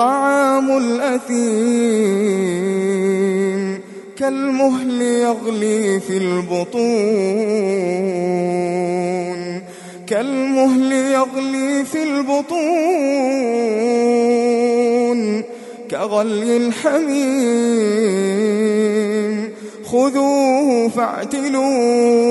طعام الأثيم كالمهل يغلي في البطون كالمهل يغلي في البطون كغلي الحميم خذوه فاعتلوه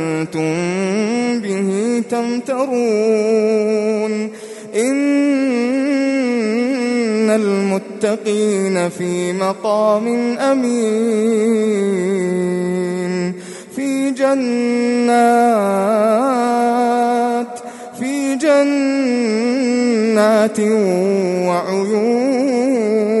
كنتم به تمترون. إن المتقين في مقام أمين. في جنات في جنات وعيون.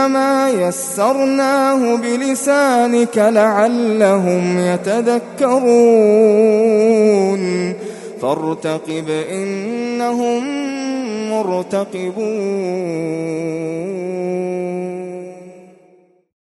فإنما يسرناه بلسانك لعلهم يتذكرون. فارتقب إنهم مرتقبون.